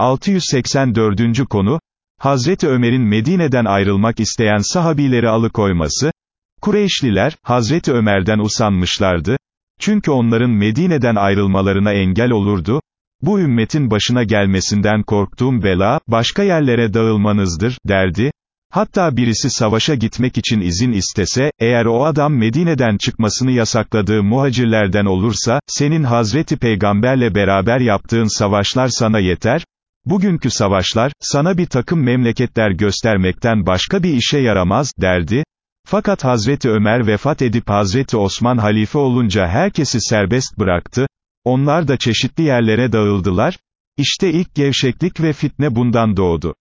684. konu, Hazreti Ömer'in Medine'den ayrılmak isteyen sahabileri alıkoyması, Kureyşliler, Hazreti Ömer'den usanmışlardı, çünkü onların Medine'den ayrılmalarına engel olurdu, bu ümmetin başına gelmesinden korktuğum bela, başka yerlere dağılmanızdır, derdi, hatta birisi savaşa gitmek için izin istese, eğer o adam Medine'den çıkmasını yasakladığı muhacirlerden olursa, senin Hazreti Peygamberle beraber yaptığın savaşlar sana yeter, bugünkü savaşlar, sana bir takım memleketler göstermekten başka bir işe yaramaz, derdi, fakat Hazreti Ömer vefat edip Hazreti Osman halife olunca herkesi serbest bıraktı, onlar da çeşitli yerlere dağıldılar, işte ilk gevşeklik ve fitne bundan doğdu.